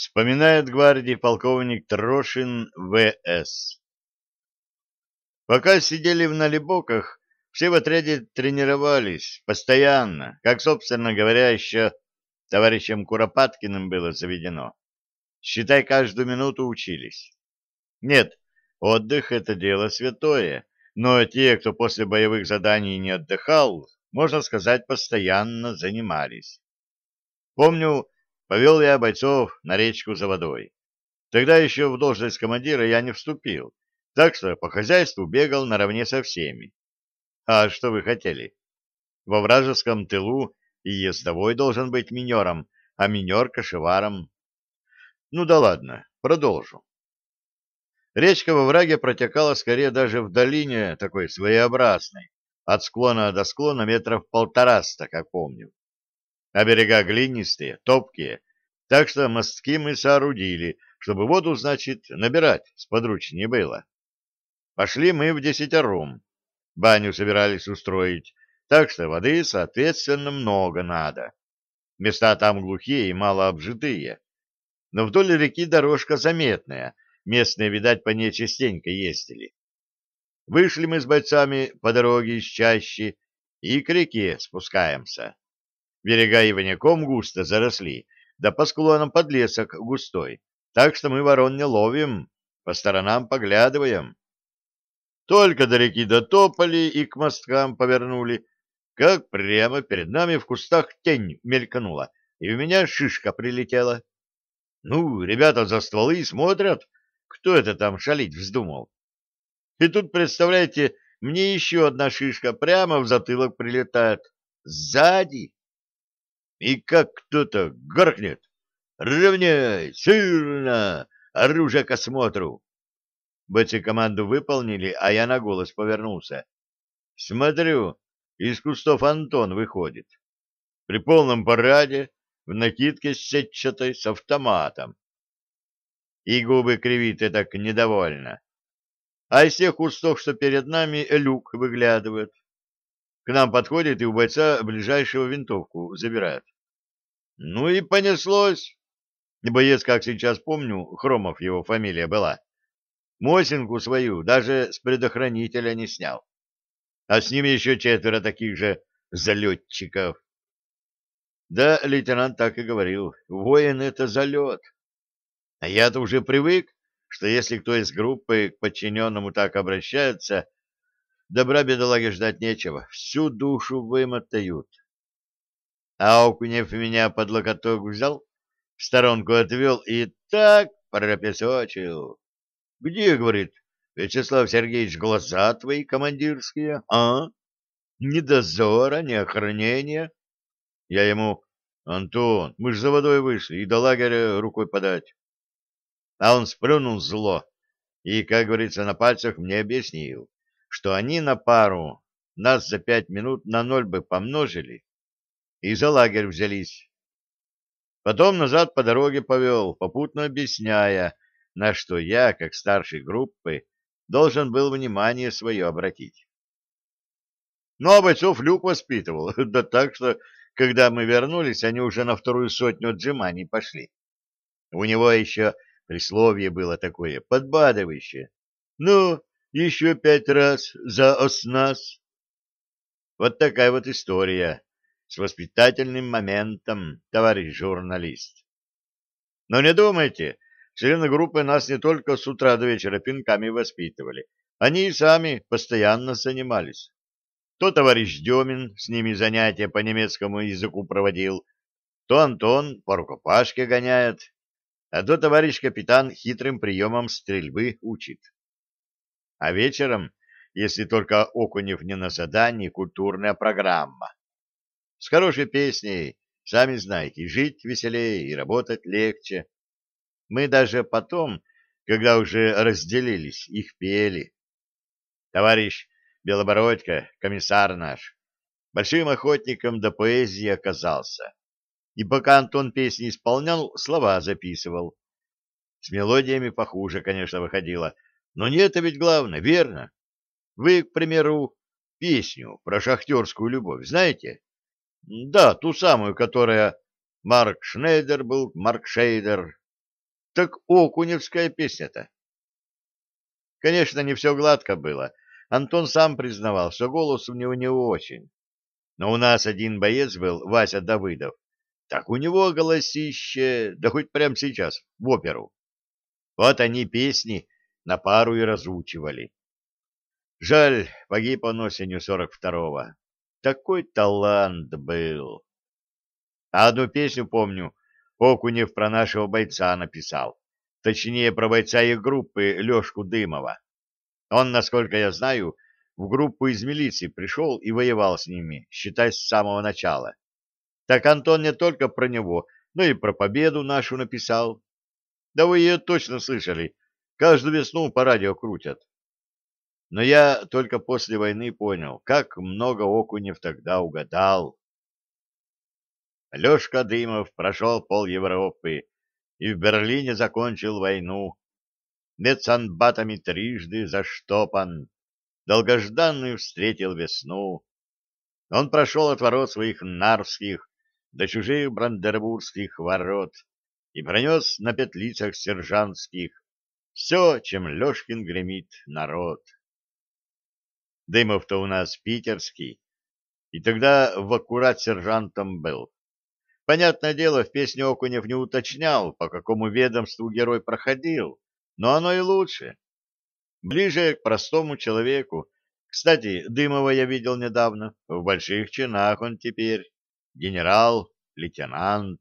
Вспоминает гвардии полковник Трошин В.С. Пока сидели в налибоках, все в отряде тренировались постоянно, как, собственно говоря, еще товарищем Куропаткиным было заведено. Считай, каждую минуту учились. Нет, отдых — это дело святое, но те, кто после боевых заданий не отдыхал, можно сказать, постоянно занимались. Помню, повел я бойцов на речку за водой. Тогда еще в должность командира я не вступил, так что по хозяйству бегал наравне со всеми. А что вы хотели? Во вражеском тылу и ездовой должен быть минером, а минер — кошеваром. Ну да ладно, продолжу. Речка во враге протекала скорее даже в долине, такой своеобразной, от склона до склона метров полтораста, как помню. А берега глинистые, топкие, так что мостки мы соорудили, чтобы воду, значит, набирать сподручнее было. Пошли мы в десятером. Баню собирались устроить, так что воды, соответственно, много надо. Места там глухие и мало обжитые. Но вдоль реки дорожка заметная, местные, видать, по ней частенько ездили. Вышли мы с бойцами по дороге из чащи и к реке спускаемся. Берега ивняком густо заросли, да по склонам подлесок густой, так что мы ворон не ловим, по сторонам поглядываем. Только до реки дотопали и к мосткам повернули, как прямо перед нами в кустах тень мелькнула, и у меня шишка прилетела. Ну, ребята за стволы смотрят, кто это там шалить вздумал. И тут, представляете, мне еще одна шишка прямо в затылок прилетает. Сзади и как кто-то гаркнет «Равняй! Сырно! Оружие к осмотру!» Бойцы команду выполнили, а я на голос повернулся. Смотрю, из кустов Антон выходит. При полном параде, в накидке сетчатой с автоматом. И губы кривит и так недовольно. А из тех кустов, что перед нами, люк выглядывает. К нам подходит и у бойца ближайшего винтовку забирает. Ну и понеслось. Боец, как сейчас помню, Хромов его фамилия была. Мосинку свою даже с предохранителя не снял. А с ним еще четверо таких же залетчиков. Да, лейтенант так и говорил. Воин — это залет. А я-то уже привык, что если кто из группы к подчиненному так обращается, добра бедолаге ждать нечего, всю душу вымотают. А Окунев меня под локоток взял, в сторонку отвел и так пропесочил. Где, говорит, Вячеслав Сергеевич, глаза твои командирские, а? Ни дозора, ни охранения. Я ему, Антон, мы ж за водой вышли, и до лагеря рукой подать. А он сплюнул зло и, как говорится, на пальцах мне объяснил, что они на пару нас за пять минут на ноль бы помножили и за лагерь взялись. Потом назад по дороге повел, попутно объясняя, на что я, как старший группы, должен был внимание свое обратить. Ну, а бойцов Люк воспитывал, да так что, когда мы вернулись, они уже на вторую сотню отжиманий пошли. У него еще Присловие было такое, подбадривающее. Ну, еще пять раз за оснас. Вот такая вот история с воспитательным моментом, товарищ журналист. Но не думайте, члены группы нас не только с утра до вечера пинками воспитывали. Они и сами постоянно занимались. То товарищ Демин с ними занятия по немецкому языку проводил, то Антон по рукопашке гоняет, а то товарищ капитан хитрым приемом стрельбы учит. А вечером, если только Окунев не на задании, культурная программа. С хорошей песней, сами знаете, жить веселее и работать легче. Мы даже потом, когда уже разделились, их пели. Товарищ Белобородько, комиссар наш, большим охотником до поэзии оказался и пока Антон песни исполнял, слова записывал. С мелодиями похуже, конечно, выходило, но не это ведь главное, верно? Вы, к примеру, песню про шахтерскую любовь знаете? Да, ту самую, которая Марк Шнейдер был Марк Шейдер, Так окуневская песня-то. Конечно, не все гладко было. Антон сам признавал, что голос у него не очень. Но у нас один боец был, Вася Давыдов. Так у него голосище, да хоть прямо сейчас, в оперу. Вот они песни на пару и разучивали. Жаль, погиб он осенью сорок второго. Такой талант был. А одну песню помню, Окунев про нашего бойца написал. Точнее, про бойца их группы Лешку Дымова. Он, насколько я знаю, в группу из милиции пришел и воевал с ними, считай, с самого начала. Так Антон не только про него, но и про победу нашу написал. Да вы ее точно слышали. Каждую весну по радио крутят. Но я только после войны понял, как много Окунев тогда угадал. Лешка Дымов прошел пол Европы и в Берлине закончил войну. Медсанбатами трижды заштопан, долгожданную встретил весну. Он прошел от ворот своих нарвских до чужих брандербургских ворот и пронес на петлицах сержантских все, чем Лешкин гремит народ. Дымов-то у нас питерский, и тогда в аккурат сержантом был. Понятное дело, в песне Окунев не уточнял, по какому ведомству герой проходил, но оно и лучше. Ближе к простому человеку. Кстати, Дымова я видел недавно. В больших чинах он теперь. Генерал, лейтенант.